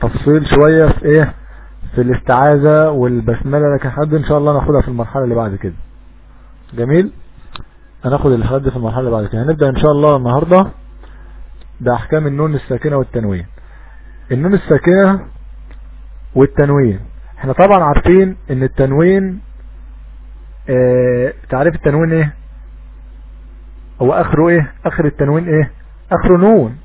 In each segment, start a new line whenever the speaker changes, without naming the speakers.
تفصيل شوية في إيه؟ في الاستعاذة والبسملة لكن حد إن شاء الله ناخدها في المرحلة اللي بعد كده. جميل؟ هناخد دي في المرحلة اللي بعد كده. هنبدأ إن شاء الله النهاردة بأحكام النون الساكنة والتنوين. النون الساكنة والتنوين. إحنا طبعا عارفين إن التنوين آه تعريف التنوين إيه؟ هو آخره إيه؟ آخر التنوين إيه؟ اخره نون.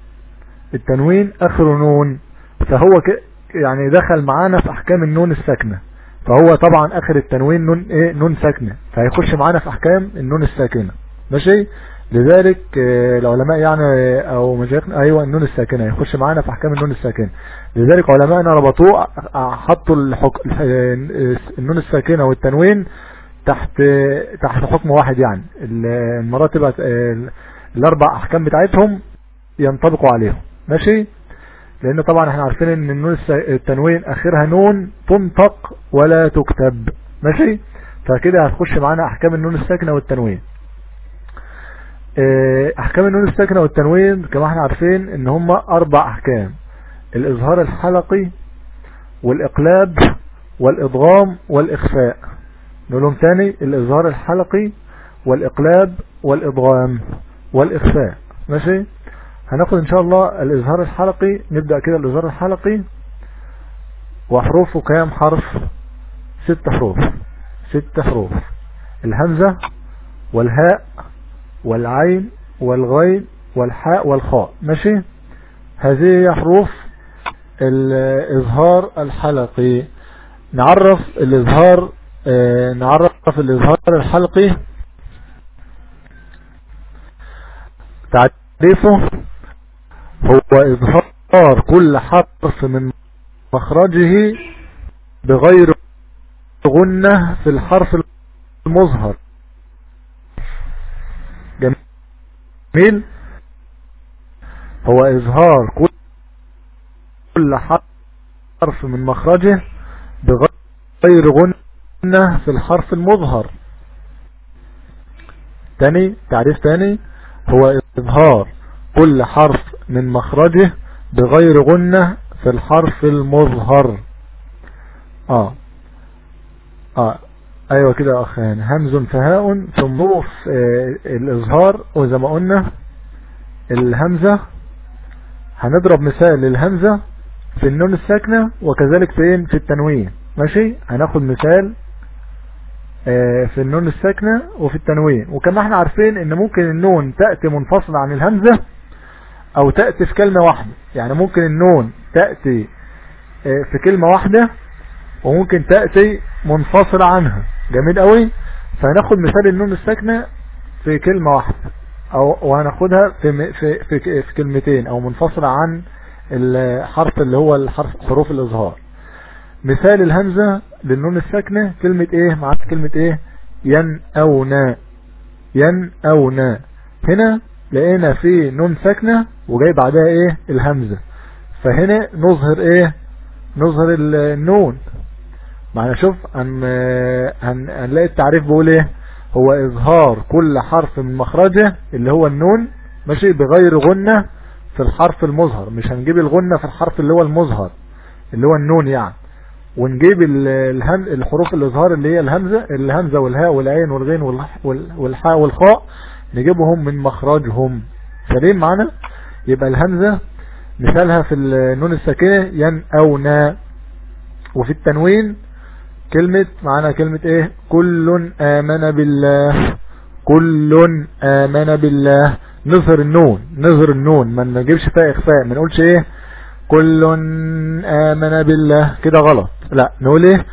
التنوين اخره نون. فهو ك... يعني دخل معانا في أحكام النون الساكنة. فهو طبعا آخر التنوين نون إيه نون ساكنة. فهيخش معانا في أحكام النون الساكنة. ماشي؟ لذلك العلماء يعني أو مشايخنا أيوه النون الساكنة. يخش معانا في أحكام النون الساكنة. لذلك علماءنا ربطوه حطوا الحك... النون الساكنة والتنوين تحت تحت حكم واحد يعني. المراتب الأربع أحكام بتاعتهم ينطبقوا عليهم. ماشي؟ لأن طبعا إحنا عارفين إن النون التنوين آخرها نون تنطق ولا تكتب. ماشي؟ فكده هتخش معانا أحكام النون الساكنة والتنوين. أحكام النون الساكنة والتنوين كما إحنا عارفين إن هم أربع أحكام. الإظهار الحلقي والإقلاب والادغام والإخفاء. نقولهم تاني الإظهار الحلقي والإقلاب والادغام والإخفاء. ماشي؟ هناخد إن شاء الله الإظهار الحلقي. نبدأ كده الإظهار الحلقي. وحروفه كام حرف ست حروف. ست حروف. الهمزة والهاء والعين والغين والحاء والخاء. ماشي؟ هذه هي حروف الإظهار الحلقي. نعرف الإظهار آه نعرف الإظهار الحلقي. تعريفه. هو إظهار كل حرف من مخرجه بغير غنة في الحرف المظهر. جميل؟ هو إظهار كل حرف من مخرجه بغير غنة في الحرف المظهر. تاني؟ تعريف تاني؟ هو إظهار كل حرف من مخرجه بغير غنة في الحرف المظهر. آه. آه. أيوه كده يا اخوان همز فهاء ثم حروف آه الإظهار وزي ما قلنا الهمزة. هنضرب مثال للهمزة في النون الساكنة وكذلك فين في التنوين. ماشي؟ هناخد مثال آه في النون الساكنة وفي التنوين. وكما إحنا عارفين إن ممكن النون تأتي منفصلة عن الهمزة أو تأتي في كلمة واحدة. يعني ممكن النون تأتي آه في كلمة واحدة وممكن تأتي منفصلة عنها. جميل قوي فهناخد مثال النون الساكنة في كلمة واحدة أو وهناخدها في, في, في, في كلمتين أو منفصلة عن الحرف اللي هو الحرف حروف الإظهار. مثال الهمزة للنون الساكنة كلمة إيه؟ معاك كلمة إيه؟ ينأونا ينأونا هنا لقينا في نون ساكنة وجاي بعدها إيه؟ الهمزة. فهنا نظهر إيه؟ نظهر النون. معنا شوف. هن... هنلاقي التعريف بيقول إيه؟ هو إظهار كل حرف من مخرجة اللي هو النون ماشي؟ بغير غنة في الحرف المظهر. مش هنجيب الغنة في الحرف اللي هو المظهر اللي هو النون يعني. ونجيب الحروف الإظهار اللي هي الهمزة الهمزة والهاء والعين والغين والحاء والخاء. نجيبهم من مخرجهم. سليم معنا؟ يبقى الهمزة مثالها في النون الساكنة ينأونا وفي التنوين كلمة معنا كلمة إيه؟ كل آمن بالله. كل آمن بالله. نظهر النون نظهر النون. ما نجيبش فيها إخفاء. ما نقولش إيه؟ كل آمن بالله. كده غلط. لا نقول إيه؟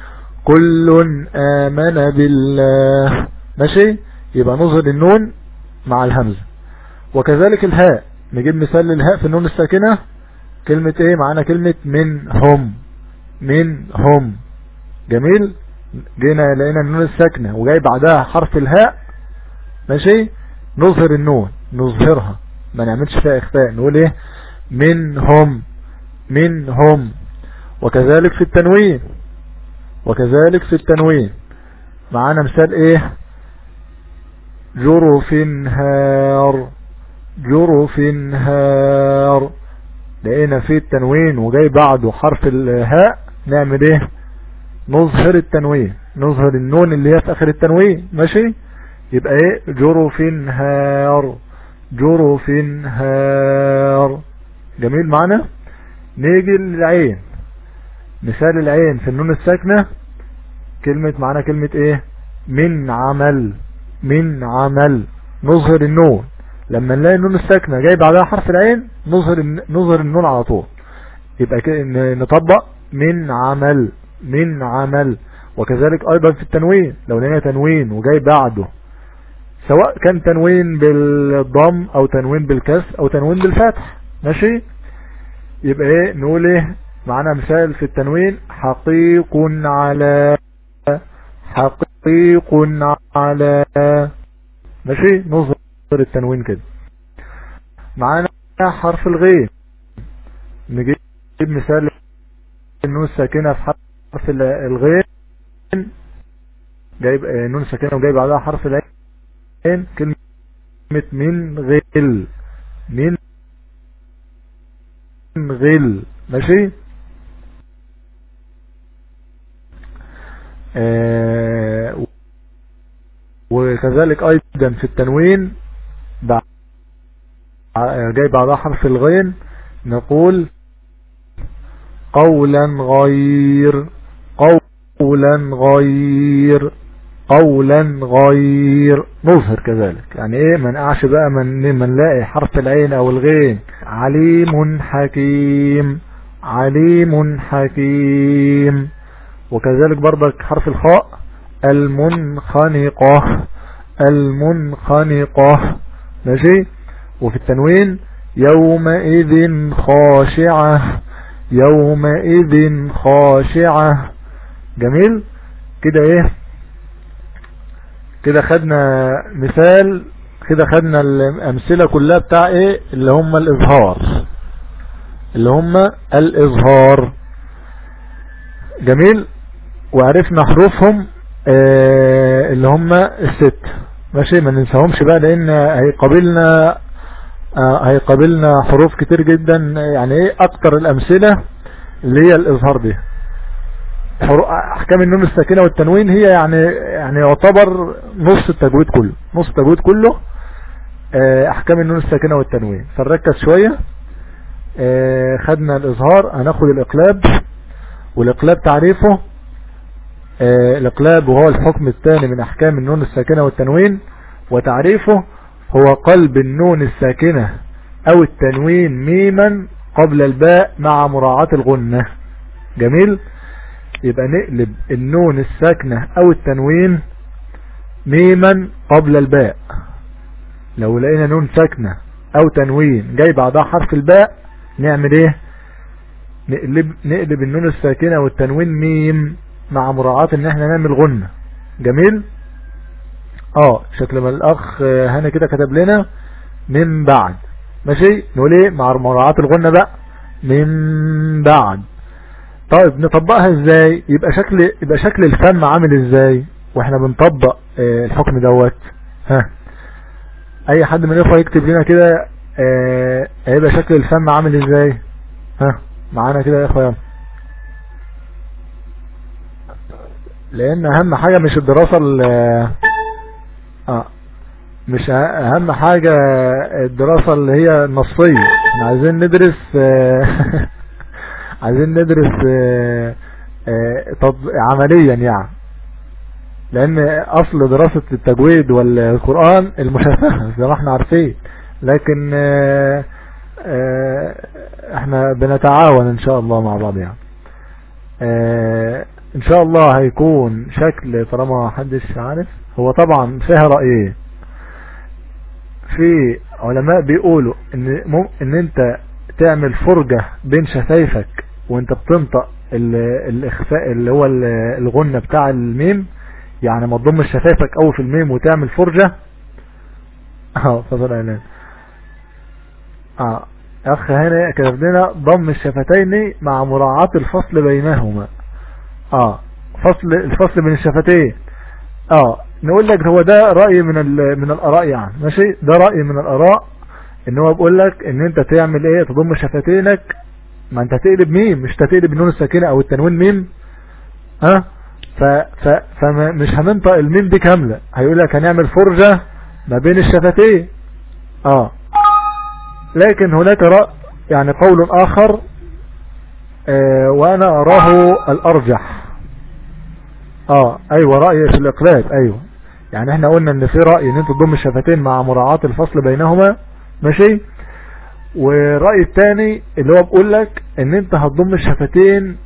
كل آمن بالله. ماشي؟ يبقى نظهر النون مع الهمزة. وكذلك الهاء. نجيب مثال للهاء في النون الساكنة. كلمة إيه؟ معانا كلمة منهم منهم جميل؟ جينا لقينا النون الساكنة وجاي بعدها حرف الهاء. ماشي؟ نظهر النون. نظهرها. ما نعملش فيها إخفاء. نقول إيه؟ منهم منهم وكذلك في التنوين. وكذلك في التنوين. معانا مثال إيه؟ جرف هار جرف هار. لقينا فيه التنوين وجاي بعده حرف الهاء نعمل إيه؟ نظهر التنوين نظهر النون اللي هي في آخر التنوين ماشي؟ يبقى إيه؟ جرف هار جرف هار. جميل معنا نيجي للعين. مثال العين في النون الساكنة كلمة معنا كلمة إيه؟ من عمل. من عمل نظهر النون. لما نلاقي النون الساكنة جاي بعدها حرف العين نظهر نظهر النون على طول. يبقى نطبق من عمل من عمل. وكذلك أيضا في التنوين. لو لقينا تنوين وجاي بعده سواء كان تنوين بالضم أو تنوين بالكسر أو تنوين بالفتح ماشي؟ يبقى إيه؟ نقول إيه معنا مثال في التنوين. حقيق على حقيق على ماشي؟ نظهر التنوين كده. معانا حرف الغين. نجيب مثال النون الساكنة في حرف الغين. جايب نون ساكنة وجايب بعدها حرف العين. كلمة من غل. من غل. ماشي؟ وكذلك أيضا في التنوين جاي بعدها حرف الغين نقول قولا غير قولا غير قولا غير. نظهر كذلك. يعني إيه؟ ما نقعش بقى من من نلاقي حرف العين أو الغين. عليم حكيم عليم حكيم. وكذلك برضك حرف الخاء المنخنقة المنخنقة. ماشي؟ وفي التنوين يومئذ خاشعة يومئذ خاشعة. جميل؟ كده إيه؟ كده خدنا مثال كده خدنا الأمثلة كلها بتاع إيه؟ اللي هم الإظهار. اللي هم الإظهار. جميل؟ وعرفنا حروفهم آه اللي هم الست. ماشي؟ ما ننساهمش بقى لأن هيقابلنا آه هيقابلنا حروف كتير جدا. يعني إيه أكتر الأمثلة؟ اللي هي الإظهار دي. أحكام النون الساكنة والتنوين هي يعني يعني يعتبر نص التجويد كله. نص التجويد كله آه أحكام النون الساكنة والتنوين. فنركز شوية. خدنا الإظهار هناخد الإقلاب. والإقلاب تعريفه آه الإقلاب وهو الحكم الثاني من أحكام النون الساكنة والتنوين وتعريفه هو قلب النون الساكنة أو التنوين ميما قبل الباء مع مراعاة الغنة. جميل؟ يبقى نقلب النون الساكنة أو التنوين ميما قبل الباء. لو لقينا نون ساكنة أو تنوين جاي بعدها حرف الباء نعمل إيه؟ نقلب, نقلب النون الساكنة والتنوين ميم. مع مراعاة إن إحنا نعمل غنة جميل؟ آه شكل ما الأخ هنا كده كتب لنا من بعد. ماشي؟ نقول إيه؟ مع مراعاة الغنة بقى. من بعد. طيب نطبقها إزاي؟ يبقى شكل يبقى شكل الفم عامل إزاي؟ وإحنا بنطبق آه الحكم دوت. ها. أي حد من الإخوة يكتب لنا كده آه هيبقى شكل الفم عامل إزاي؟ ها معانا كده يا اخويا لأن أهم حاجة مش الدراسة آه مش أهم حاجة الدراسة اللي هي النصية. إحنا عايزين ندرس آه عايزين ندرس آه عمليا يعني. لأن أصل دراسة التجويد والقرآن المشافهة زي ما إحنا عارفين. لكن إحنا بنتعاون إن شاء الله مع بعض يعني. إن شاء الله هيكون شكل طالما محدش عارف. هو طبعا فيها رأيين في علماء بيقولوا إن إن أنت تعمل فرجة بين شفايفك وأنت بتنطق الإخفاء اللي هو الغنة بتاع الميم يعني ما تضمش شفايفك قوي في الميم وتعمل فرجة. آه فضل اعلان آه أخ هنا كتب لنا ضم الشفتين مع مراعاة الفصل بينهما. آه. فصل الفصل بين الشفتين. آه. نقول لك هو ده رأي من من الآراء يعني. ماشي؟ ده رأي من الآراء. إن هو بيقول لك إن أنت تعمل إيه؟ تضم شفتينك. ما أنت هتقلب ميم. مش هتقلب النون الساكنة أو التنوين ميم. ها؟ ف ف فمش هننطق الميم دي كاملة. هيقول لك هنعمل فرجة ما بين الشفتين. آه. لكن هناك رأي يعني قول آخر آه وأنا أراه الأرجح. آه أيوه رأي في الاقلاب أيوه. يعني إحنا قلنا إن في رأي إن انت تضم الشفتين مع مراعاة الفصل بينهما ماشي؟ والرأي الثاني اللي هو بيقول لك إن أنت هتضم الشفتين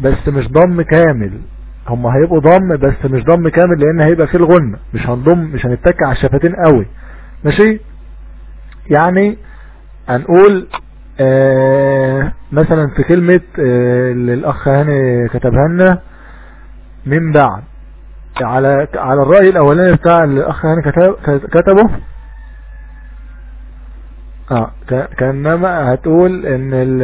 بس مش ضم كامل. هم هيبقوا ضم بس مش ضم كامل لأن هيبقى في الغنة مش هنضم مش هنتك على الشفتين قوي. ماشي؟ يعني هنقول مثلا في كلمة آه اللي الأخ هاني كتبها لنا من بعد. على على الرأي الأولاني بتاع الأخ هاني كتب كتبه آه كأنما هتقول إن ال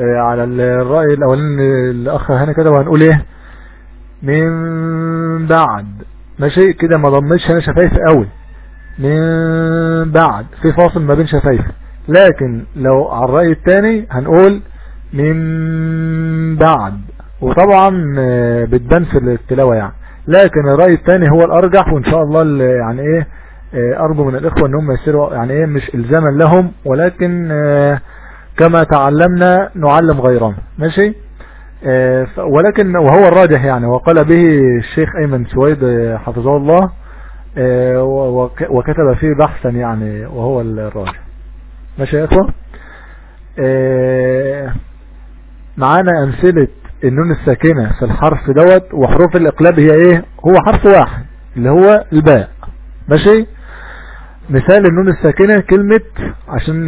على الرأي الأولاني الأخ هنا كده وهنقول إيه؟ من بعد. ماشي؟ كده ما ضمتش هنا شفايف قوي. من بعد في فاصل ما بين شفايف. لكن لو على الرأي الثاني هنقول من بعد. وطبعا بتبان في التلاوة يعني. لكن الرأي الثاني هو الأرجح وإن شاء الله يعني إيه أرجو من الإخوة إن هم يصيروا يعني إيه مش الزاما لهم. ولكن كما تعلمنا نعلم غيرنا ماشي؟ ولكن وهو الراجح يعني. وقال به الشيخ أيمن سويد حفظه الله. وكتب فيه بحثا يعني وهو الراجح. ماشي يا إخوة؟ معانا أمثلة النون الساكنة في الحرف دوت وحروف الإقلاب هي إيه؟ هو حرف واحد اللي هو الباء. ماشي؟ مثال النون الساكنة كلمة عشان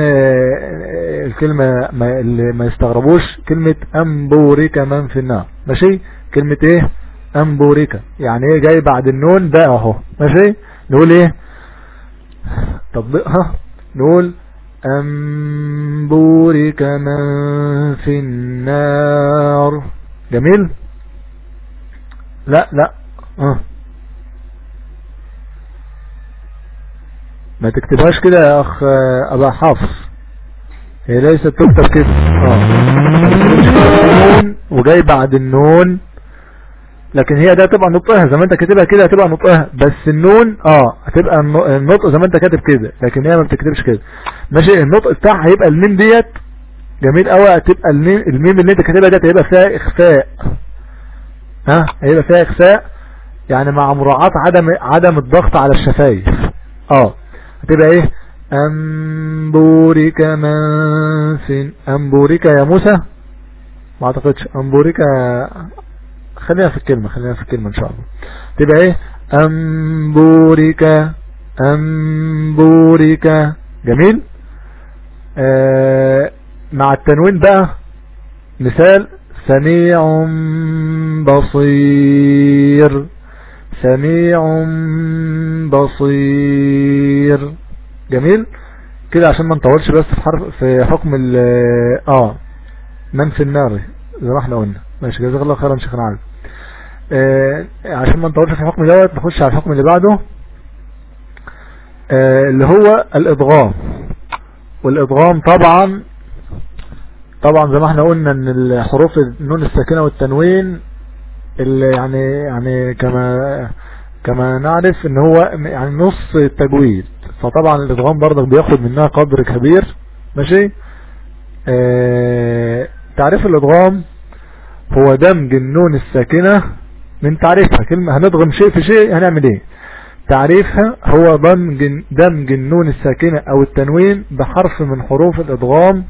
الكلمة ما, اللي ما يستغربوش كلمة أنبوريكا من في النار. ماشي؟ كلمة إيه؟ أنبوريكا يعني إيه جاي بعد النون ده أهو. ماشي؟ نقول إيه؟ تطبيقها نقول أنبوريك من في النار. جميل؟ لا لا. آه. ما تكتبهاش كده يا أخ أبا حافظ هي ليست تكتب كده. آه. وجاي بعد النون لكن هي ده تبقى نطقها. زي ما انت كاتبها كده هتبقى نطقها. بس النون آه هتبقى النطق زي ما انت كاتب كده لكن هي ما بتكتبش كده. ماشي؟ النطق بتاعها هيبقى الميم ديت. جميل قوي هتبقى الميم اللي انت كاتبها ديت هيبقى فيها إخفاء. ها؟ هيبقى فيها إخفاء يعني مع مراعاة عدم عدم الضغط على الشفايف. آه. هتبقى إيه؟ أن بورك من أن بورك يا موسى؟ ما أعتقدش. أن بورك خلينا في الكلمة خلينا في الكلمة إن شاء الله. تبقى إيه؟ أن بورك أن بورك جميل. آه مع التنوين بقى مثال سميع بصير. سميع بصير. جميل. كده عشان ما نطولش بس في حرف في حكم ال آه من في النار زي ما إحنا قلنا. ماشي جزاك الله خيرا شيخنا علي. آه عشان ما نطولش في الحكم دوت نخش على الحكم اللي بعده. آه اللي هو الادغام والادغام طبعا طبعا زي ما إحنا قلنا إن الحروف النون الساكنة والتنوين اللي يعني يعني كما كما نعرف إن هو يعني نص التجويد. فطبعا الادغام برضك بياخد منها قدر كبير. ماشي؟ آه تعريف الادغام هو دمج النون الساكنة من تعريفها. كلمة هندغم شيء في شيء هنعمل إيه؟ تعريفها هو دمج, دمج النون الساكنة أو التنوين بحرف من حروف الادغام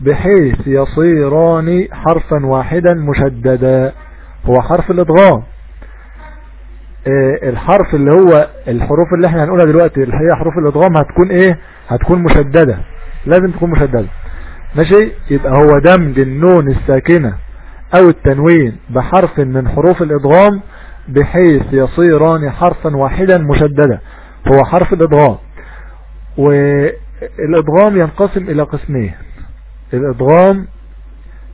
بحيث يصيران حرفا واحدا مشددا. هو حرف الادغام آه الحرف اللي هو الحروف اللي إحنا هنقولها دلوقتي اللي هي حروف الادغام هتكون إيه؟ هتكون مشددة. لازم تكون مشددة. ماشي؟ يبقى هو دمج النون الساكنة أو التنوين بحرف من حروف الادغام بحيث يصيران حرفا واحدا مشددا هو حرف الادغام والادغام ينقسم إلى قسمين. الادغام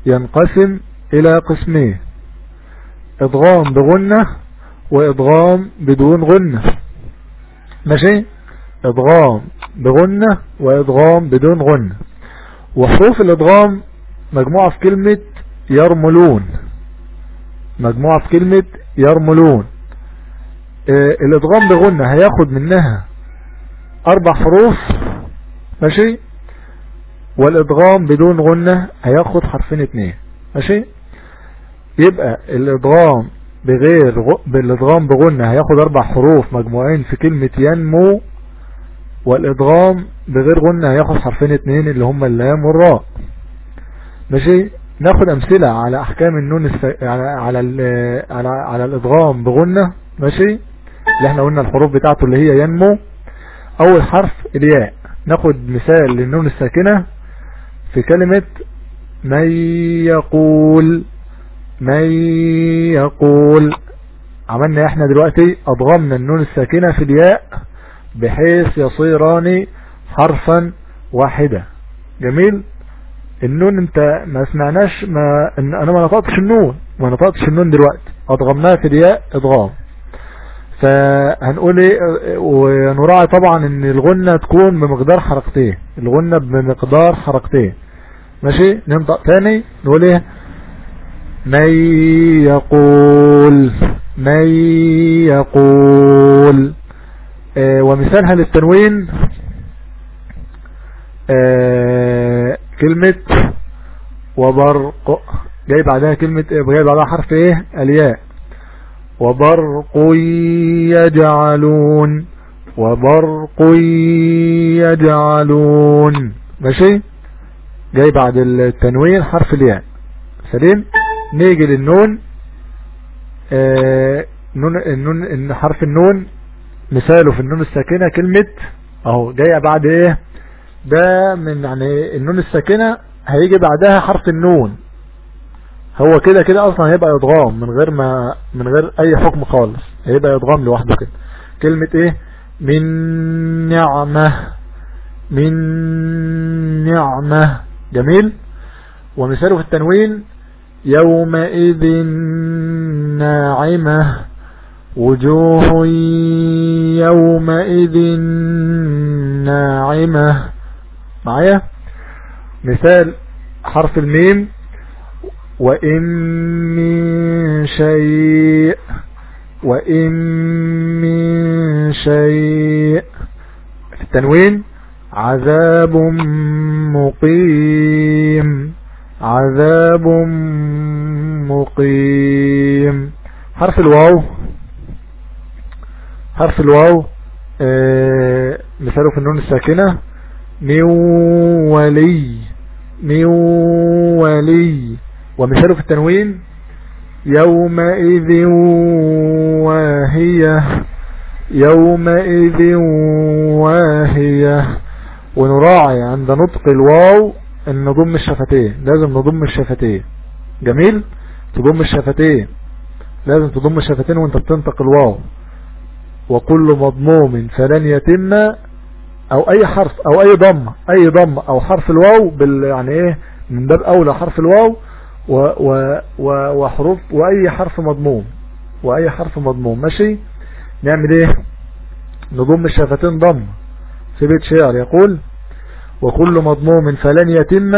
ينقسم إلى قسمين. ادغام بغنة وادغام بدون غنة. ماشي؟ ادغام بغنة وادغام بدون غنة. وحروف الادغام مجموعة في كلمة يرملون. مجموعة في كلمة يرملون. آه الإدغام بغنة هياخد منها أربع حروف ماشي؟ والإدغام بدون غنة هياخد حرفين اتنين ماشي؟ يبقى الإدغام بغير غ... بالإدغام بغنة هياخد أربع حروف مجموعين في كلمة ينمو والإدغام بغير غنة هياخد حرفين اتنين اللي هما اللام والراء ماشي؟ ناخد أمثلة على أحكام النون الس... على على ال... على على الادغام بغنة ماشي؟ اللي إحنا قلنا الحروف بتاعته اللي هي ينمو. أول حرف الياء. ناخد مثال للنون الساكنة في كلمة من يقول من يقول. عملنا إحنا دلوقتي اضغمنا النون الساكنة في الياء بحيث يصيران حرفا واحدة. جميل؟ النون انت ما سمعناش ما أنا ما نطقتش النون ما نطقتش النون دلوقتي. أضغمناها في الياء إضغام. فهنقول إيه ونراعي طبعا إن الغنة تكون بمقدار حركتين. الغنة بمقدار حركتين. ماشي؟ ننطق تاني نقول إيه؟ من يقول من يقول. آه ومثالها للتنوين آه كلمة وبرق جاي بعدها كلمة جاي بعدها حرف إيه؟ الياء. وبرق يجعلون. وبرق يجعلون. ماشي؟ جاي بعد التنوين حرف الياء. سليم؟ نيجي للنون. آه نون النون حرف النون. مثاله في النون الساكنة كلمة أهو. جاية بعد إيه؟ ده من يعني النون الساكنة هيجي بعدها حرف النون. هو كده كده أصلا هيبقى إدغام من غير ما من غير أي حكم خالص. هيبقى إدغام لوحده كده. كلمة إيه؟ من نعمة. من نعمة. جميل؟ ومثاله في التنوين يومئذ ناعمة. وجوه يومئذ ناعمة. معايا؟ مثال حرف الميم. وإن من شيء وإن من شيء. في التنوين عذاب مقيم. عذاب مقيم. حرف الواو. حرف الواو آه مثاله في النون الساكنة. من ولي من ولي. ومثاله في التنوين يومئذ واهية يومئذ واهية. ونراعي عند نطق الواو أن نضم الشفتين لازم نضم الشفتين. جميل؟ تضم الشفتين. لازم تضم الشفتين وانت بتنطق الواو. وكل مضموم فلن يتم أو أي حرف أو أي ضمة أي ضمة أو حرف الواو بال يعني إيه من باب أولى حرف الواو و و و وحروف وأي حرف مضموم وأي حرف مضموم ماشي؟ نعمل إيه؟ نضم الشفتين ضم. في بيت شعر يقول وكل مضموم فلن يتم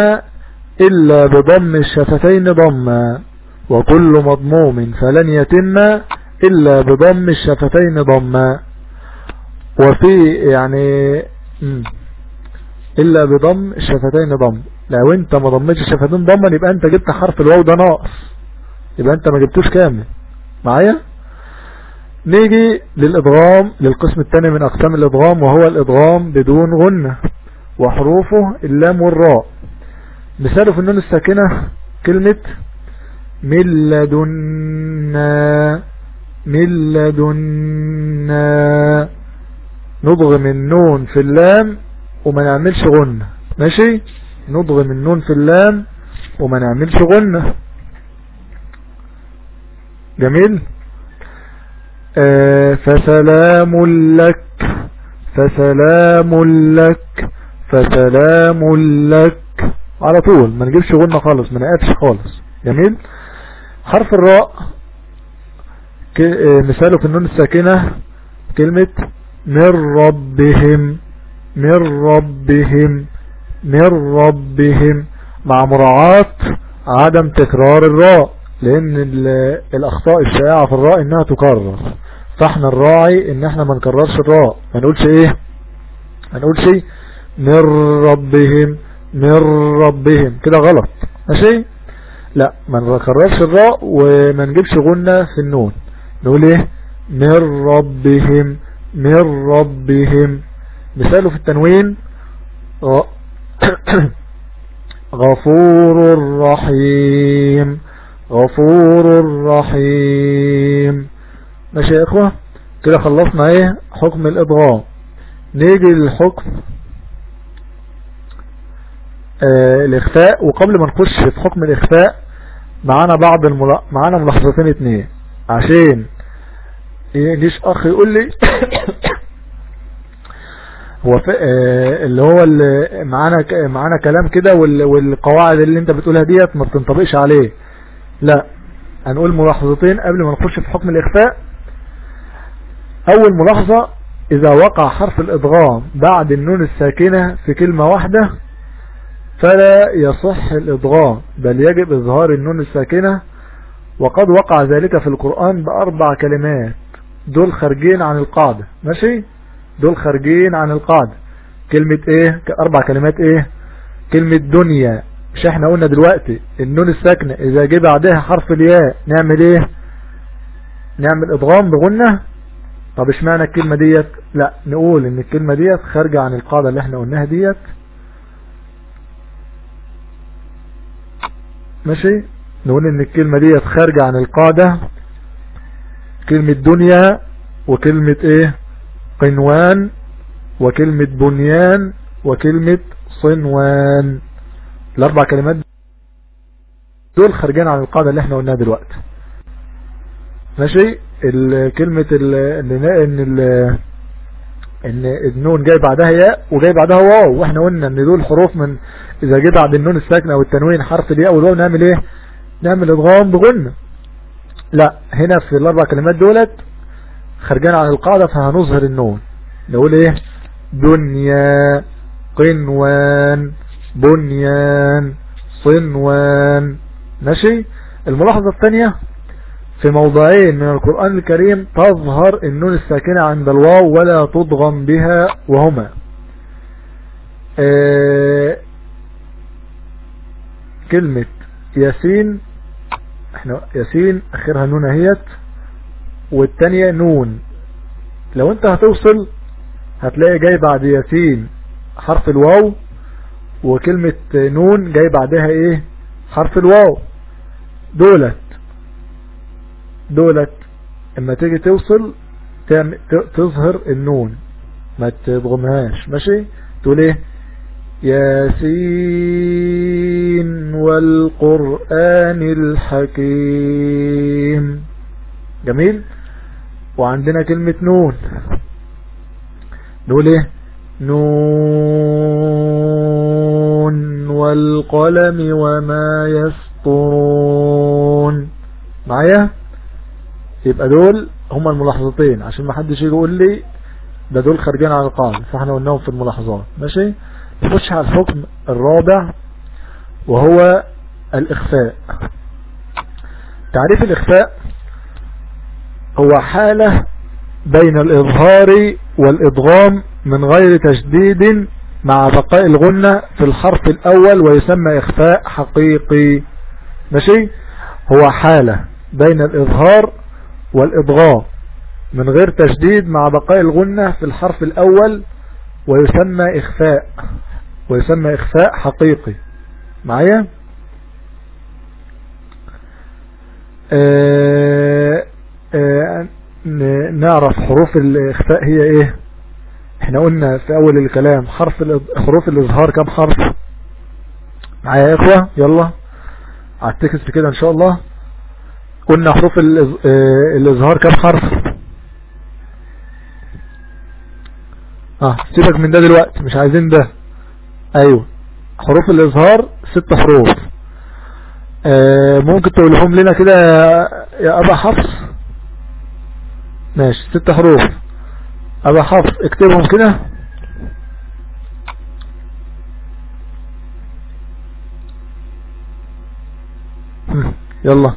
إلا بضم الشفتين ضما وكل مضموم فلن يتم إلا بضم الشفتين ضما وفي يعني إلا بضم الشفتين ضم. لو انت ما ضمتش الشفتين ضما يبقى أنت جبت حرف الواو ده ناقص. يبقى أنت ما جبتوش كامل. معايا؟ نيجي للإضغام للقسم الثاني من أقسام الإضغام وهو الإضغام بدون غنة وحروفه اللام والراء. مثاله في النون الساكنة كلمة من لدنا من لدنا نضغم النون في اللام وما نعملش غنة ماشي؟ نضغم النون في اللام وما نعملش غنة جميل؟ آه فسلام لك فسلام لك فسلام لك. على طول ما نجيبش غنة خالص ما نقفش خالص. جميل؟ حرف الراء مثاله في النون الساكنة كلمة من ربهم من ربهم من ربهم. مع مراعاة عدم تكرار الراء لأن الأخطاء الشائعة في الراء إنها تكرر. فإحنا الراعي إن إحنا ما نكررش الراء. ما نقولش إيه؟ ما نقولش من ربهم من ربهم. كده غلط. ماشي؟ لا ما نكررش الراء وما نجيبش غنة في النون. نقول إيه؟ من ربهم. من ربهم. مثاله في التنوين غفور رحيم. غفور رحيم. ماشي يا إخوة؟ كده خلصنا إيه؟ حكم الادغام نيجي للحكم آه الإخفاء. وقبل ما نخش في حكم الإخفاء معانا بعض الملا... معانا ملاحظتين اتنين. عشان يجيش اخ يقول لي هو آه اللي هو معانا معانا كلام كده والقواعد اللي أنت بتقولها ديت ما بتنطبقش عليه. لا هنقول ملاحظتين قبل ما نخش في حكم الإخفاء. أول ملاحظة إذا وقع حرف الادغام بعد النون الساكنة في كلمة واحدة فلا يصح الادغام بل يجب إظهار النون الساكنة. وقد وقع ذلك في القرآن بأربع كلمات. دول خارجين عن القاعدة. ماشي؟ دول خارجين عن القاعدة. كلمة إيه؟ أربع كلمات إيه؟ كلمة دنيا. مش إحنا قلنا دلوقتي النون الساكنة إذا جه بعدها حرف الياء نعمل إيه؟ نعمل ادغام بغنة طب إشمعنى الكلمة ديت؟ لا نقول إن الكلمة ديت خارجة عن القاعدة اللي إحنا قلناها ديت. ماشي؟ نقول إن الكلمة ديت خارجة عن القاعدة. كلمة دنيا وكلمة إيه؟ قنوان وكلمة بنيان وكلمة صنوان. الأربع كلمات دول خارجين عن القاعدة اللي إحنا قلناها دلوقتي. ماشي؟ كلمة ان ان النون جاي بعدها ياء وجاي بعدها واو. وإحنا قلنا إن دول حروف من إذا جه بعد النون الساكنة أو التنوين حرف الياء والواو نعمل إيه؟ نعمل إدغام بغنة لا هنا في الأربع كلمات دولت خارجين عن القاعدة فهنظهر النون. نقول إيه؟ دنيا قنوان بنيان صنوان. ماشي؟ الملاحظة الثانية في موضعين من القرآن الكريم تظهر النون الساكنة عند الواو ولا تضغم بها وهما. آه كلمة ياسين إحنا ياسين اخرها نون اهيت والتانية نون. لو انت هتوصل هتلاقي جاي بعد ياسين حرف الواو وكلمة نون جاي بعدها إيه؟ حرف الواو. دولت. دولت. اما تيجي توصل تظهر النون. ما تضغمهاش ماشي؟ تقول إيه؟ ياسين والقرآن الحكيم. جميل؟ وعندنا كلمة نون. نقول إيه؟ نون والقلم وما يسطرون. معايا؟ يبقى دول هما الملاحظتين. عشان ما حدش يقول لي ده دول خارجين على القاعدة فإحنا قلناهم في الملاحظات. ماشي؟ نخش على الحكم الرابع وهو الإخفاء. تعريف الإخفاء هو حالة بين الإظهار والإضغام من غير تشديد مع بقاء الغنة في الحرف الأول ويسمى إخفاء حقيقي. ماشي؟ هو حالة بين الإظهار والإضغام من غير تشديد مع بقاء الغنة في الحرف الأول ويسمى إخفاء. ويسمى إخفاء حقيقي. معايا؟ آه آه نعرف حروف الإخفاء هي إيه؟ إحنا قلنا في أول الكلام حرف حروف الإظهار كم حرف؟ معايا يا إخوة؟ يلا. على التكست كده إن شاء الله. قلنا حروف الإظهار كم حرف؟ آه سيبك من ده دلوقتي مش عايزين ده. أيوه. حروف الإظهار ست حروف. آه ممكن تقولهم لنا كده يا أبا حفص. ماشي ست حروف. أبا حفص اكتبهم كده. يلا.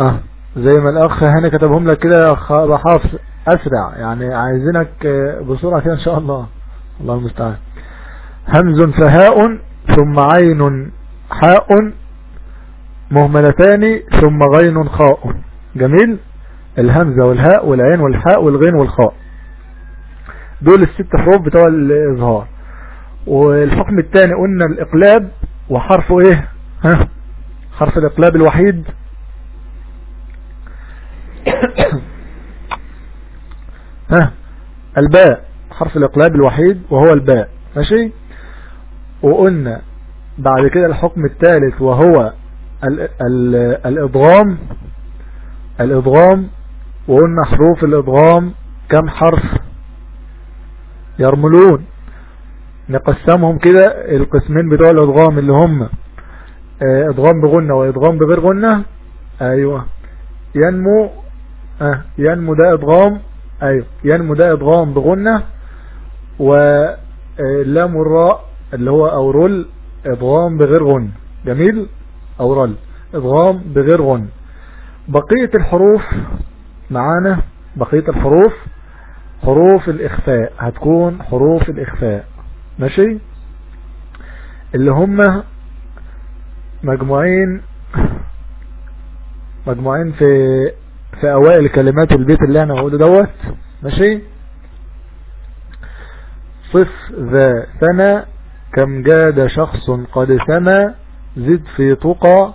آه زي ما الأخ هاني كتبهم لك كده يا أخ أبا حفص. أسرع. يعني عايزينك بسرعة كده إن شاء الله. الله المستعان. همز فهاء ثم عين حاء مهملتان ثم غين خاء. جميل؟ الهمزة والهاء والعين والحاء والغين والخاء. دول الست حروف بتوع الإظهار. والحكم الثاني قلنا الإقلاب وحرفه إيه؟ ها؟ حرف الإقلاب الوحيد. ها؟ الباء حرف الإقلاب الوحيد وهو الباء. ماشي؟ وقلنا بعد كده الحكم الثالث وهو ال ال الإضغام. الإضغام وقلنا حروف الإضغام كم حرف؟ يرملون. نقسمهم كده القسمين بتوع الإضغام اللي هم إضغام بغنة وإضغام بغير غنة أيوة. ينمو أه ينمو ده إضغام. أيوة. ينمو ده إضغام بغنة ولام الراء اللي هو أورول إضغام بغير غن. جميل؟ أورال إضغام بغير غن. بقية الحروف معانا بقية الحروف حروف الإخفاء. هتكون حروف الإخفاء. ماشي؟ اللي هم مجموعين مجموعين في في أوائل كلمات البيت اللي أنا هقوله دوت ماشي؟ صف ذا ثنا كم جاد شخص قد سما زد في تقى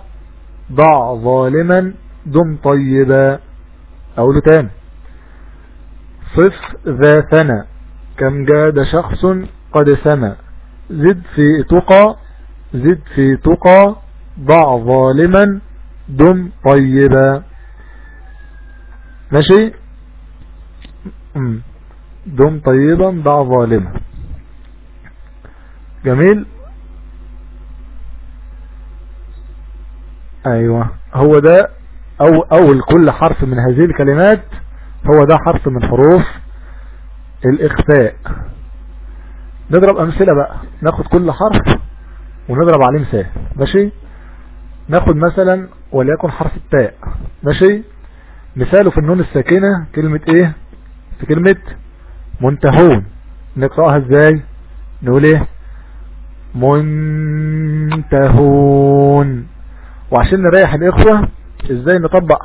ضع ظالما دم طيبا. أقوله تاني. صف ذا ثنا كم جاد شخص قد سما زد في تقى زد في تقى ضع ظالما دم طيبا. ماشي؟ دم طيبا ضع ظالما. جميل؟ أيوه. هو ده أو اول كل حرف من هذه الكلمات هو ده حرف من حروف الإخفاء. نضرب أمثلة بقى. ناخد كل حرف ونضرب عليه مثال. ماشي؟ ناخد مثلا وليكن حرف التاء. ماشي؟ مثاله في النون الساكنة كلمة إيه؟ في كلمة منتهون. نقرأها إزاي؟ نقول إيه؟ منتهون. وعشان نريح الإخوة إزاي نطبق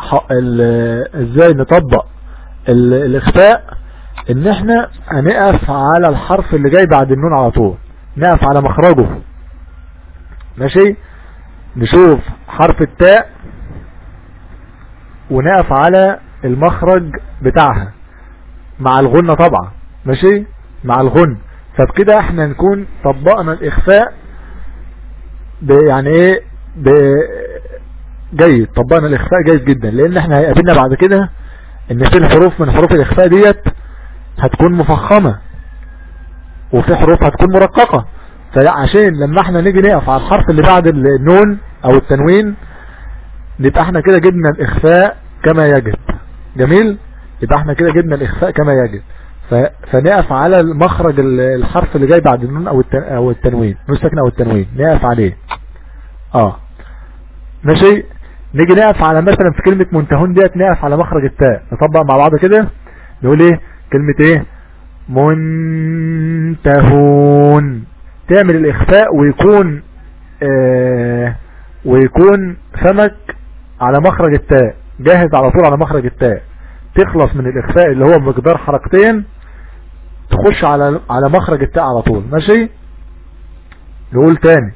إزاي نطبق الإخفاء؟ إن إحنا هنقف على الحرف اللي جاي بعد النون على طول. نقف على مخرجه. ماشي؟ نشوف حرف التاء. ونقف على المخرج بتاعها. مع الغنة طبعا. ماشي؟ مع الغن فبكده إحنا نكون طبقنا الإخفاء يعني إيه؟ جيد. طبقنا الإخفاء جيد جدا. لأن إحنا هيقابلنا بعد كده إن في الحروف من حروف الإخفاء ديت هتكون مفخمة. وفي حروف هتكون مرققة. فعشان لما إحنا نيجي نقف على الحرف اللي بعد النون أو التنوين نبقى إحنا كده جبنا الإخفاء كما يجب. جميل؟ يبقى إحنا كده جبنا الإخفاء كما يجب. فنقف على المخرج الحرف اللي جاي بعد النون أو أو التنوين. نون ساكنه أو التنوين. نقف عليه. آه. ماشي؟ نيجي نقف على مثلا في كلمة منتهون ديت نقف على مخرج التاء. نطبق مع بعض كده. نقول إيه؟ كلمة إيه؟ منتهون. تعمل الإخفاء ويكون آه ويكون فمك على مخرج التاء. جاهز على طول على مخرج التاء. تخلص من الإخفاء اللي هو مقدار حركتين تخش على على مخرج التاء على طول. ماشي؟ نقول تاني.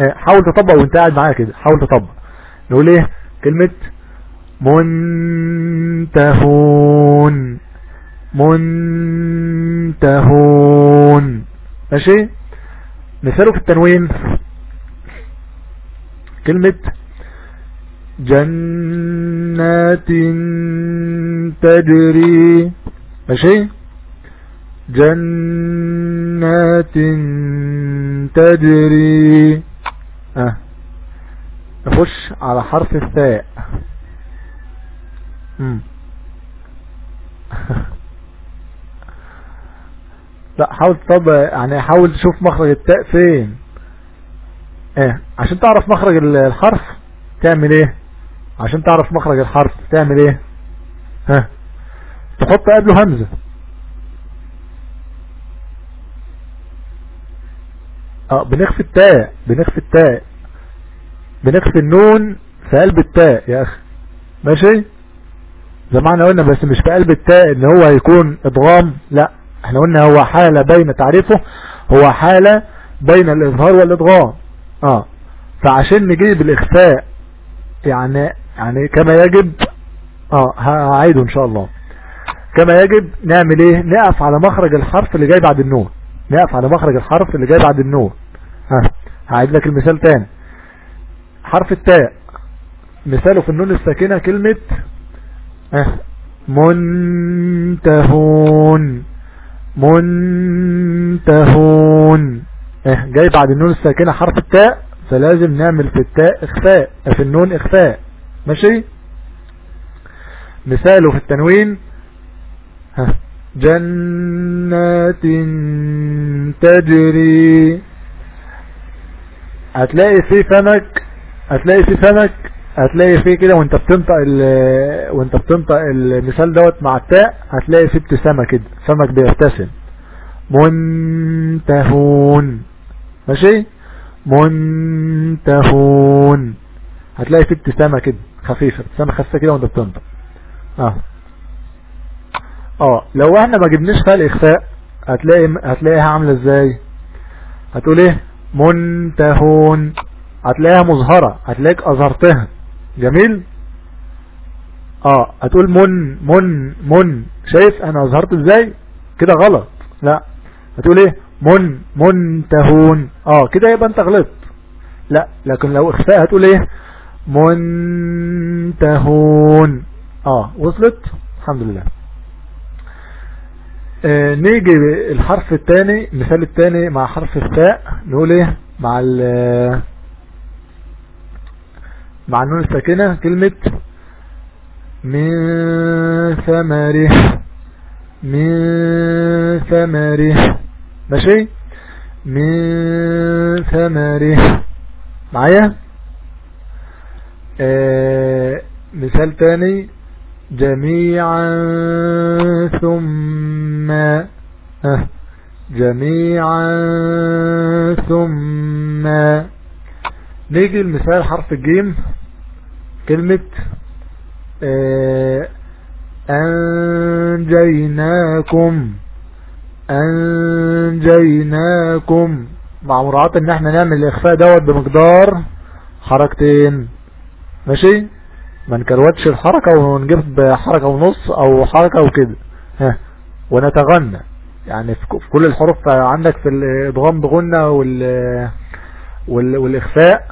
آه حاول تطبق وانت قاعد معايا كده. حاول تطبق. نقول إيه؟ كلمة منتهون. منتهون. ماشي؟ مثاله في التنوين. كلمة جنات تجري ماشي؟ جنات تجري آه. نخش على حرف الثاء. لا حاول طب يعني حاول تشوف مخرج التاء فين. إيه عشان تعرف مخرج الحرف تعمل إيه؟ عشان تعرف مخرج الحرف تعمل إيه؟ ها؟ تحط قبله همزة. آه بنخفي التاء بنخفي التاء. بنخفي النون في قلب التاء يا أخي. ماشي؟ زي ما إحنا قلنا بس مش في قلب التاء إن هو هيكون ادغام لا. إحنا قلنا هو حالة بين تعريفه هو حالة بين الإظهار والادغام آه. فعشان نجيب الإخفاء يعني يعني كما يجب آه هعيده إن شاء الله. كما يجب نعمل إيه؟ نقف على مخرج الحرف اللي جاي بعد النون. نقف على مخرج الحرف اللي جاي بعد النون. ها هعيد لك المثال تاني. حرف التاء. مثاله في النون الساكنة كلمة منتهون. منتهون. جاي بعد النون الساكنة حرف التاء فلازم نعمل في التاء إخفاء في النون إخفاء. ماشي؟ مثاله في التنوين ها جنات تجري. هتلاقي في فمك هتلاقي في فمك هتلاقي في كده وانت بتنطق وانت بتنطق المثال دوت مع التاء هتلاقي في ابتسامة كده فمك بيبتسم. منتهون. ماشي؟ منتهون. هتلاقي في ابتسامة كده. خفيفة ابتسامة خفيفة كده وانت بتنطق. آه. آه. لو إحنا ما جبناش فيها الإخفاء هتلاقي هتلاقيها عاملة إزاي؟ هتقول إيه؟ منتهون. هتلاقيها مظهرة. هتلاقيك أظهرتها. جميل؟ آه. هتقول من من من. شايف أنا أظهرت إزاي؟ كده غلط. لا. هتقول إيه؟ من منتهون. آه. كده يبقى أنت غلطت. لا. لكن لو إخفاء هتقول إيه؟ منتهون. آه وصلت؟ الحمد لله. آه نيجي الحرف الثاني المثال الثاني مع حرف الثاء نقول إيه؟ مع ال مع النون الساكنة كلمة من ثمره من ثمره. ماشي؟ من ثمره. معايا؟ آه مثال تاني. جميعا ثم جميعا ثم. نيجي المثال حرف الجيم. كلمة آه أنجيناكم. أنجيناكم. مع مراعاة إن إحنا نعمل الإخفاء دوت بمقدار حركتين. ماشي؟ ما نكروتش الحركة ونجيب حركة ونص أو حركة وكده. ها ونتغنى. يعني في كل الحروف عندك في الإدغام بغنى وال والإخفاء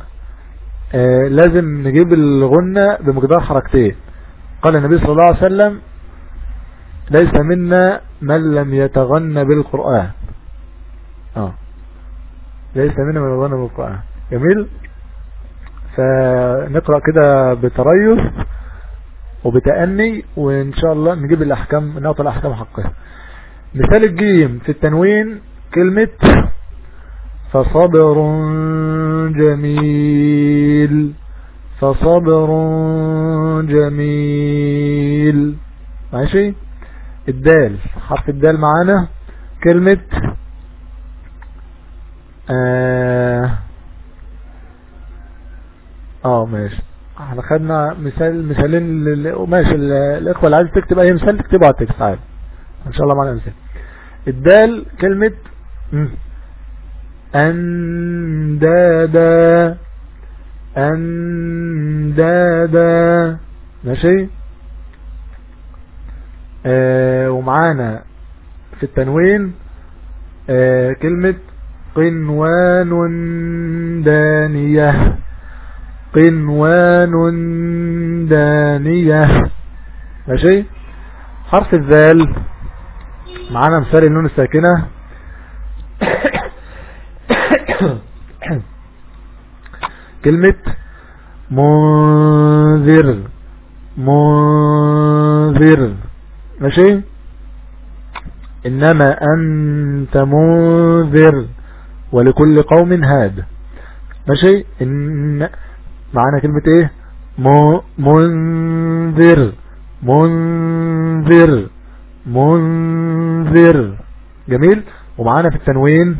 آه لازم نجيب الغنى بمقدار حركتين. قال النبي صلى الله عليه وسلم ليس منا من لم يتغنى بالقرآن. آه. ليس منا من يتغنى بالقرآن. جميل؟ فنقرأ كده بتريث وبتأني وإن شاء الله نجيب الأحكام نعطي الأحكام حقها. مثال الجيم في التنوين كلمة فصبر جميل فصبر جميل. ماشي؟ الدال حرف الدال معانا. كلمة آه, آه ماشي إحنا خدنا مثال مثالين ماشي الإخوة اللي عايز تكتب أي مثال تكتبه على التكست عادي إن شاء الله معنا مثال الدال كلمة اندادا اندادا ماشي؟ آه ومعانا في التنوين آه كلمة قنوان دانية. قنوان دانية. ماشي؟ حرف الذال. معانا مثال النون الساكنة. كلمة منذر. منذر. ماشي؟ إنما أنت منذر. ولكل قوم هاد. ماشي؟ إن معنا كلمة إيه؟ منذر. منذر. منذر. جميل. ومعانا في التنوين.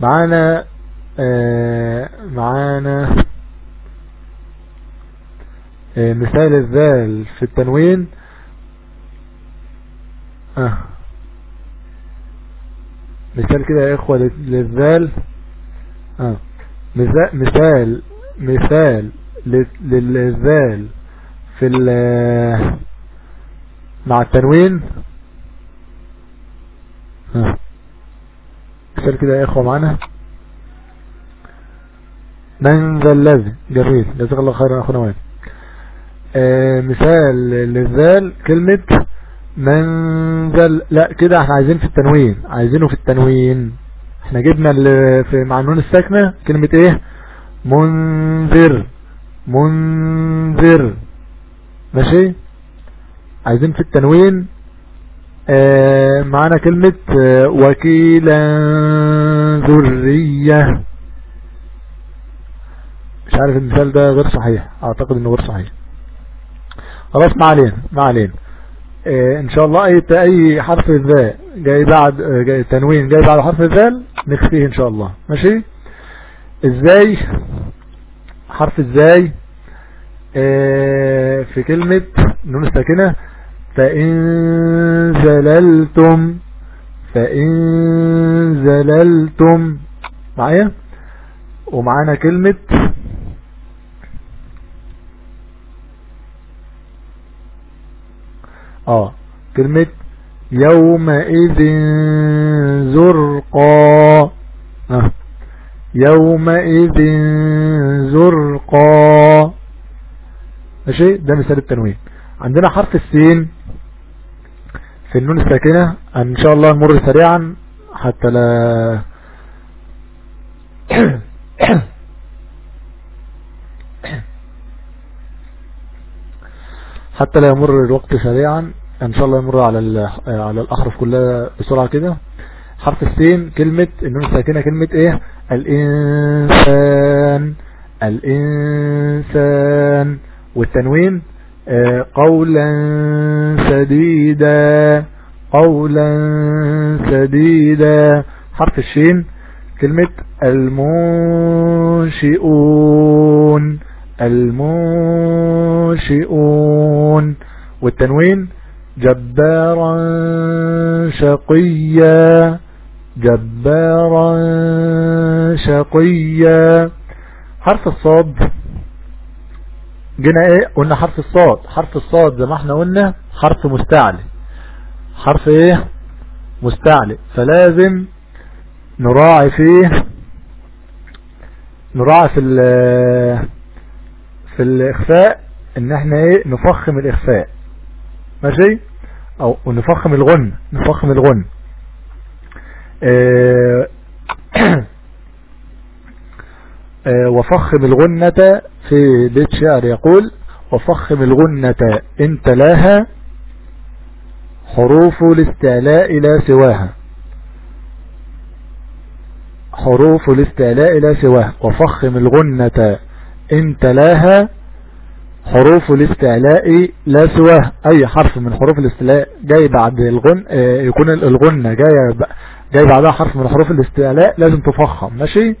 معانا آه معانا مثال الذال في التنوين. آه. مثال كده يا إخوة للذال. آه. مثال مثال للذال في مع التنوين. آه. مثال كده يا إخوة معنا من ذا الذي جميل. جزاك الله خيرا أخونا وين آه مثال للذال كلمة من ذا لا كده إحنا عايزين في التنوين عايزينه في التنوين. إحنا جبنا في مع النون الساكنة كلمة إيه؟ منذر منذر. ماشي؟ عايزين في التنوين آه معنا كلمة آه وكيلا ذرية. مش عارف المثال ده غير صحيح أعتقد إنه غير صحيح. خلاص ما علينا ما علينا. آه إن شاء الله أي أي حرف الذال جاي بعد جاي تنوين جاي بعد حرف الذال نخفيه إن شاء الله. ماشي؟ إزاي؟ حرف إزاي؟ في كلمة نون الساكنة فإن زللتم فإن زللتم. معايا؟ ومعانا كلمة آه. كلمة يومئذ زرقا. آه. يومئذ زرقا. ماشي؟ ده مثال التنوين. عندنا حرف السين في النون الساكنة. أن شاء الله نمر سريعا حتى لا حتى لا يمر الوقت سريعا إن شاء الله يمر على على الأحرف كلها بسرعة كده. حرف السين كلمة النون الساكنة كلمة إيه؟ الإنسان الإنسان. والتنوين آه قولا سديدا قولا سديدا. حرف الشين كلمة المنشئون. المنشئون. والتنوين جبارا شقيا جبارا شقيا. حرف الصاد. جينا إيه؟ قلنا حرف الصاد. حرف الصاد زي ما إحنا قلنا حرف مستعلي. حرف إيه؟ مستعلي. فلازم نراعي فيه نراعي في في الإخفاء إن إحنا إيه؟ نفخم الإخفاء. ماشي؟ أو نفخم الغن نفخم الغن. آه آه وفخم الغنة في بيت شعر يقول وفخم الغنة إن تلاها حروف الاستعلاء لا سواها. حروف الاستعلاء لا سواها. وفخم الغنة إن تلاها حروف الاستعلاء لا سواه. أي حرف من حروف الاستعلاء جاي بعد الغن يكون الغنة جاي جاي بعدها حرف من حروف الاستعلاء لازم تفخم. ماشي؟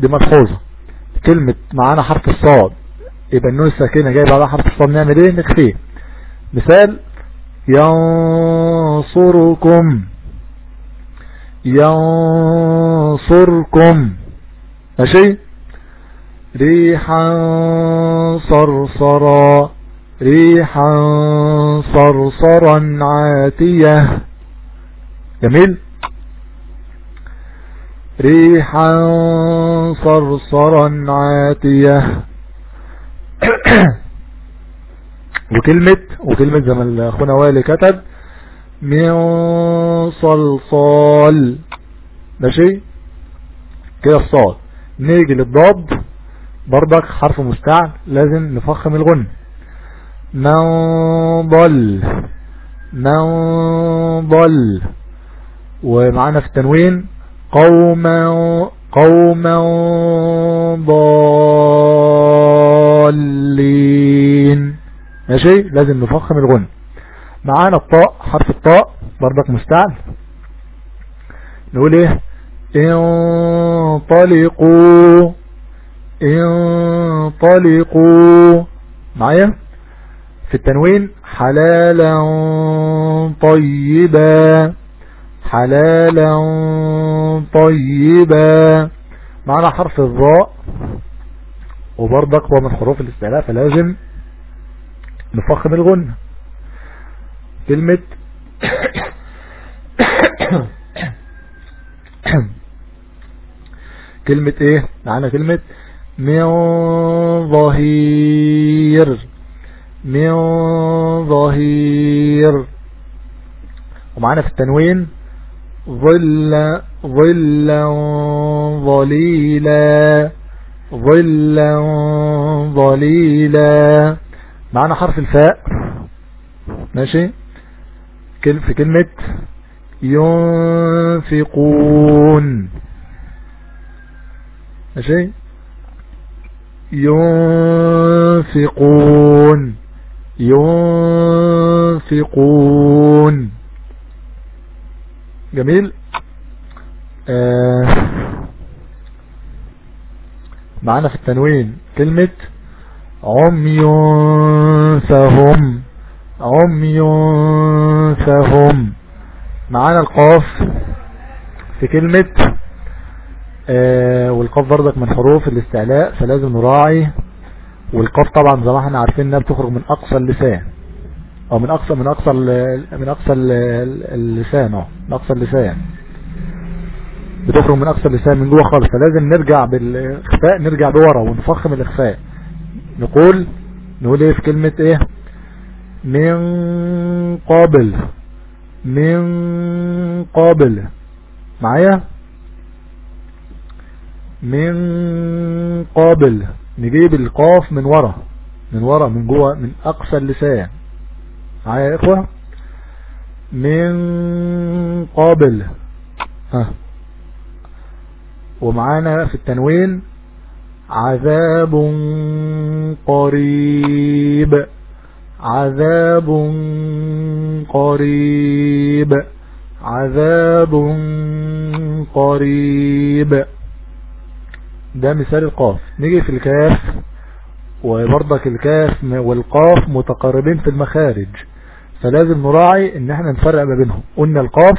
دي ملحوظة. كلمة معانا حرف الصاد. يبقى النون الساكنة جاي بعدها حرف الصاد. نعمل إيه؟ نخفيه مثال ينصركم. ينصركم. ماشي ريحا صرصرا ريحا صرصرا عاتية. جميل. ريحا صرصرا عاتية. وكلمة وكلمة زي ما اخونا والي كتب من صلصال. ماشي كده الصاد. نيجي للضاد برضك حرف مستعل لازم نفخم الغن. من ضل من ضل ومعانا في التنوين قوما قوما ضالين. ماشي؟ لازم نفخم الغن. معانا الطاء حرف الطاء برضك مستعل نقول إيه؟ انطلقوا انطلقوا معايا في التنوين حلالا طيبا حلالا طيبا معنا حرف الضاء وبرضك هو من حروف الاستعلاء فلازم نفخم الغنة كلمة كلمة إيه؟ معنا كلمة من ظهير من ظهير ومعنا في التنوين ظل ظلا ظليلا. ظلا ظليلا. معنا حرف الفاء. ماشي؟ في كلمة ينفقون. ماشي ينفقون. ينفقون. جميل. آه. معنا في التنوين كلمة عمي فهم عمي فهم معانا القاف في كلمة والقاف برضك من حروف الاستعلاء فلازم نراعي. والقاف طبعا زي ما إحنا عارفين إنها بتخرج من أقصى اللسان. أو من أقصى من أقصى من أقصى اللسان آه من أقصى اللسان. بتخرج من أقصى اللسان من جوه خالص. فلازم نرجع بالإخفاء نرجع لورا ونفخم الإخفاء. نقول نقول إيه في كلمة إيه؟ من قابل. من قابل. معايا؟ من قابل نجيب القاف من ورا من ورا من جوه من أقصى اللسان. معايا يا إخوة؟ من قابل. ها. ومعانا في التنوين عذاب قريب. عذاب قريب. عذاب قريب. ده مثال القاف. نيجي في الكاف وبرضك الكاف والقاف متقاربين في المخارج فلازم نراعي إن إحنا نفرق ما بينهم. قلنا القاف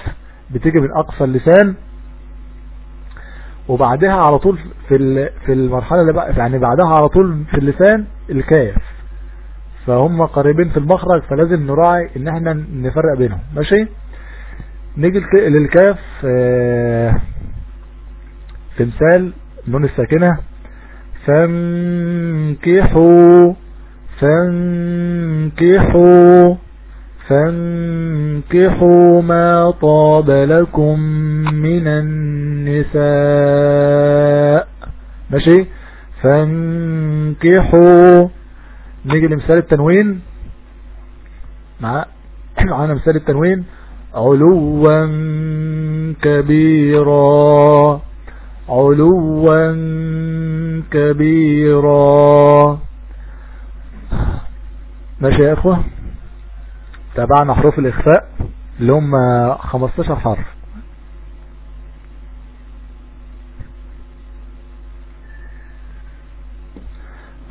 بتيجي من أقصى اللسان وبعدها على طول في في المرحلة اللي بقى يعني بعدها على طول في اللسان الكاف. فهم قريبين في المخرج فلازم نراعي إن إحنا نفرق بينهم. ماشي؟ نيجي للكاف في مثال النون الساكنة. فانكحوا فانكحوا فانكحوا ما طاب لكم من النساء. ماشي؟ فانكحوا. نيجي لمثال التنوين. مع معانا مثال التنوين. علوا كبيرا. علوا كبيرا. ماشي يا إخوة. تابعنا حروف الإخفاء اللي هم 15 حرف.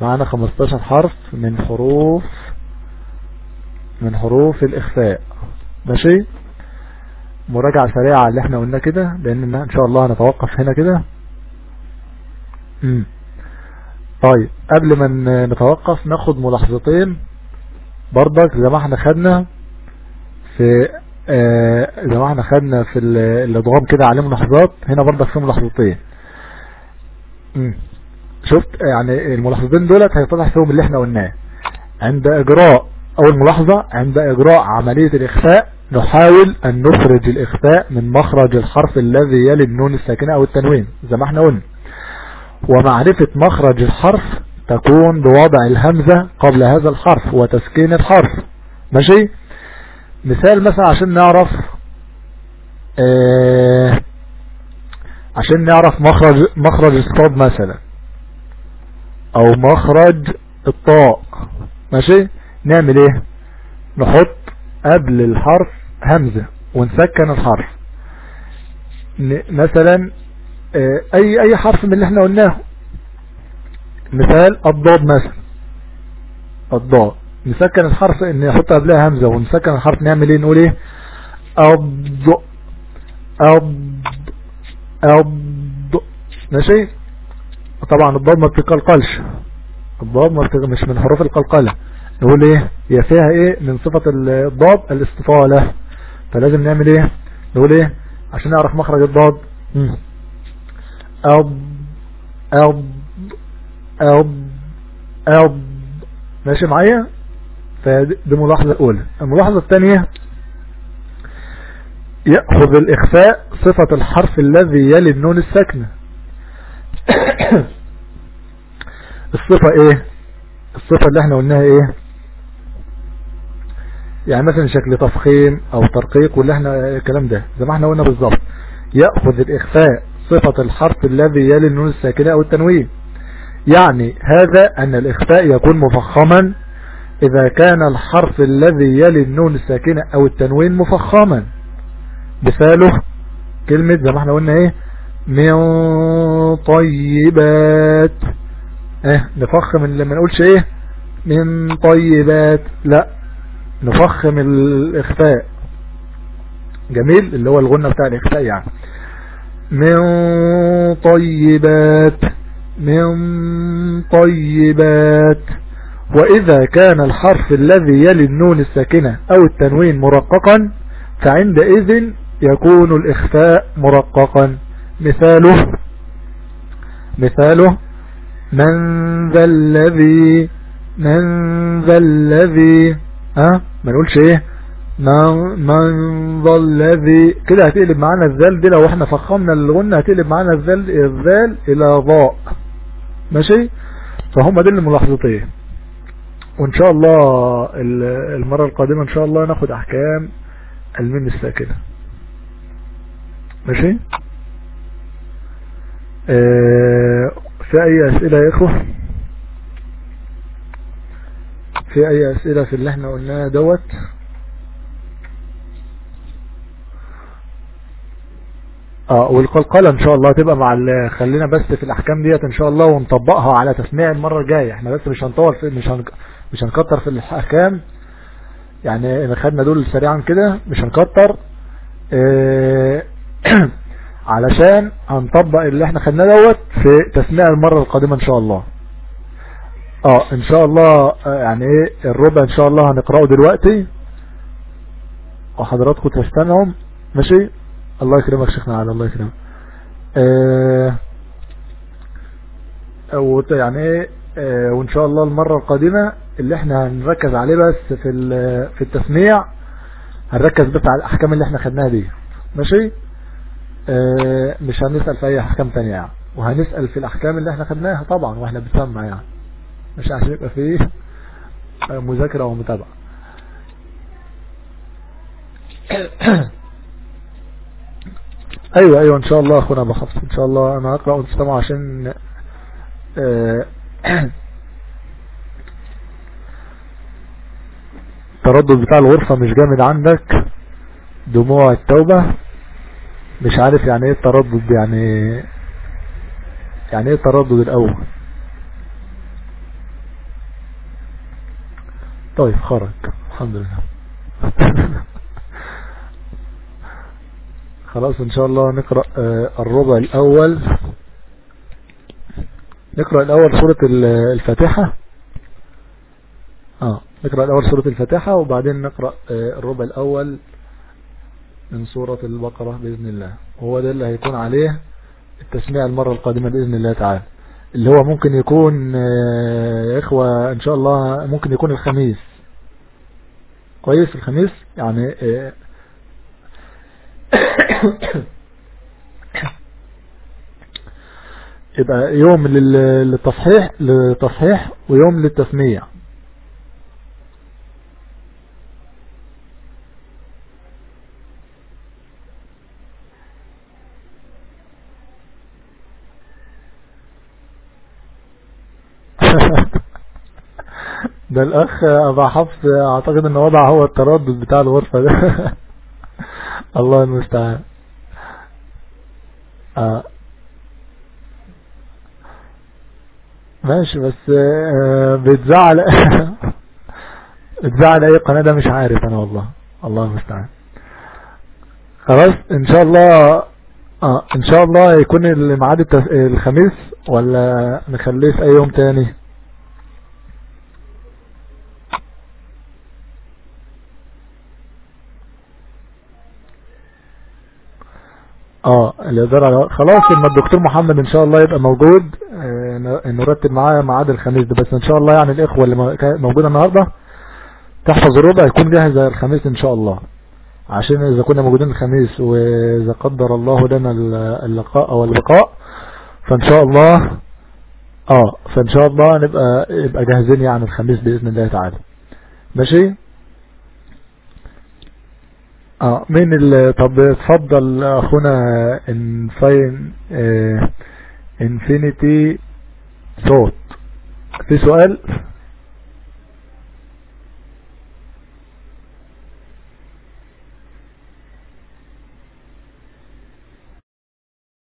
معنا 15 حرف من حروف من حروف الإخفاء. ماشي؟ مراجعة سريعة اللي إحنا قلنا كده لأن إن شاء الله هنتوقف هنا كده. طيب قبل ما نتوقف ناخد ملاحظتين برضك زي ما إحنا خدنا في آه زي ما إحنا خدنا في الادغام كده عليه ملاحظات. هنا برضك في ملاحظتين. شفت؟ يعني الملاحظتين دولت هيتضح فيهم اللي إحنا قلناه. عند إجراء أول ملاحظة عند إجراء عملية الإخفاء نحاول أن نخرج الإخفاء من مخرج الحرف الذي يلي النون الساكنة أو التنوين زي ما إحنا قلنا. ومعرفة مخرج الحرف تكون بوضع الهمزة قبل هذا الحرف وتسكين الحرف. ماشي؟ مثال مثلا عشان نعرف آه عشان نعرف مخرج مخرج الصاد مثلا أو مخرج الطاء. ماشي؟ نعمل إيه؟ نحط قبل الحرف همزة ونسكن الحرف. مثلا آه أي أي حرف من اللي إحنا قلناه. مثال الضاد مثلا. الضاد. نسكن الحرف إن نحط قبلها همزة ونسكن الحرف نعمل إيه؟ نقول إيه؟ الض الض الض ماشي؟ طبعا الضاد ما بتقلقلش الضاد ما. مش من حروف القلقلة. نقول إيه؟ هي فيها إيه؟ من صفة الضاد الاستطالة. فلازم نعمل إيه؟ نقول إيه؟ عشان نعرف مخرج الضاد. أض أض أض أض. ماشي معايا؟ فدي ملاحظة الأولى. الملاحظة الثانية يأخذ الإخفاء صفة الحرف الذي يلي النون الساكنة. الصفة إيه؟ الصفة اللي إحنا قلناها إيه؟ يعني مثلا شكل تفخيم أو ترقيق واللي إحنا الكلام ده زي ما إحنا قلنا بالظبط يأخذ الإخفاء صفة الحرف الذي يلي النون الساكنة أو التنوين. يعني هذا أن الإخفاء يكون مفخما إذا كان الحرف الذي يلي النون الساكنة أو التنوين مفخما. مثاله كلمة زي ما إحنا قلنا إيه؟ من طيبات. آه نفخم اللي ما نقولش إيه؟ من طيبات. لا. نفخم الإخفاء. جميل؟ اللي هو الغنة بتاع الإخفاء يعني. من طيبات من طيبات. وإذا كان الحرف الذي يلي النون الساكنة أو التنوين مرققا فعندئذ يكون الإخفاء مرققا. مثاله مثاله من ذا الذي من ذا الذي ها؟ ما نقولش إيه؟ من من ذا الذي كده هتقلب معانا الذال دي لو إحنا فخمنا الغنة هتقلب معانا الذال الذال إلى ضاء. ماشي؟ فهم دي الملاحظتين. وإن شاء الله المرة القادمة إن شاء الله ناخد أحكام الميم الساكنة ماشي؟ آه في أي أسئلة يا إخوة؟ في أي أسئلة في اللي إحنا قلناه دوت؟ آه والقلقلة إن شاء الله تبقى مع خلينا بس في الأحكام ديت إن شاء الله ونطبقها على تسميع المرة الجاية. إحنا بس مش هنطول في مش هن... مش هنكتر في الأحكام. يعني خدنا دول سريعا كده مش هنكتر. آه علشان هنطبق اللي إحنا خدناه دوت في تسميع المرة القادمة إن شاء الله. آه إن شاء الله يعني إيه الربع إن شاء الله هنقرأه دلوقتي. وحضراتكم تستمعوا. ماشي؟ الله يكرمك شيخنا على الله يكرمك. آه يعني إيه آه وإن شاء الله المرة القادمة اللي إحنا هنركز عليه بس في في التسميع هنركز بس على الأحكام اللي إحنا خدناها دي. ماشي؟ آه مش هنسأل في أي أحكام تانية يعني. وهنسأل في الأحكام اللي إحنا خدناها طبعا وإحنا بنسمع يعني. مش عشان يبقى فيه مذاكرة ومتابعة. أيوه أيوه إن شاء الله أخونا أبو إن شاء الله أنا هقرأ وتستمع عشان التردد بتاع الغرفة مش جامد عندك. دموع التوبة. مش عارف يعني إيه التردد يعني يعني إيه التردد الأول؟ طيب خرج. الحمد لله. خلاص إن شاء الله نقرأ الربع الأول. نقرأ الأول سورة الفاتحة. آه نقرأ الأول سورة الفاتحة وبعدين نقرأ الربع الأول من سورة البقرة بإذن الله. وهو ده اللي هيكون عليه التسميع المرة القادمة بإذن الله تعالى. اللي هو ممكن يكون آه، يا إخوة إن شاء الله ممكن يكون الخميس. كويس؟ الخميس؟ يعني آه، يبقى يوم للتصحيح للتصحيح ويوم للتسمية. ده الأخ أبا حفص أعتقد إن وضع هو التردد بتاع الغرفة ده. الله المستعان. آه. ماشي بس آه بتزعل بتزعل أي قناة ده مش عارف أنا والله. الله المستعان. خلاص إن شاء الله آه إن شاء الله يكون الميعاد الخميس ولا نخليه في أي يوم تاني؟ آه الاداره خلاص لما الدكتور محمد إن شاء الله يبقى موجود. آه نرتب معاه ميعاد الخميس ده. بس إن شاء الله يعني الإخوة اللي موجودة النهارده تحفظ الربع يكون جاهز الخميس إن شاء الله. عشان إذا كنا موجودين الخميس وإذا قدر الله لنا اللقاء أو اللقاء فإن شاء الله آه فإن شاء الله نبقى يبقى جاهزين يعني الخميس بإذن الله تعالى. ماشي؟ آه طب اتفضل أخونا انفين آه إنفينيتي صوت. في سؤال؟